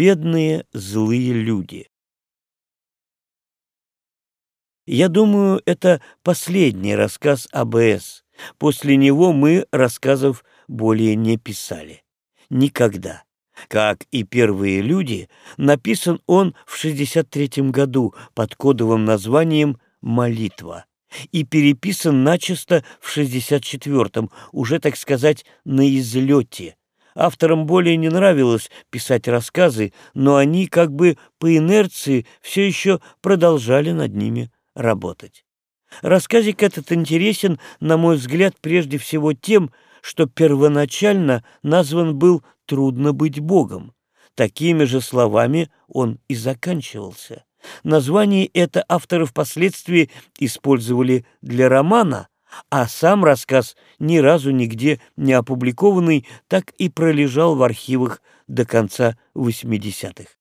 Бедные злые люди. Я думаю, это последний рассказ АБС. После него мы рассказов более не писали. Никогда. Как и «Первые люди», написан он в 63 году под кодовым названием «Молитва» и переписан начисто в 64-м, уже, так сказать, на излете. Авторам более не нравилось писать рассказы, но они как бы по инерции все еще продолжали над ними работать. Рассказик этот интересен, на мой взгляд, прежде всего тем, что первоначально назван был «Трудно быть Богом». Такими же словами он и заканчивался. Название это авторы впоследствии использовали для романа, а сам рассказ, ни разу нигде не опубликованный, так и пролежал в архивах до конца 80-х.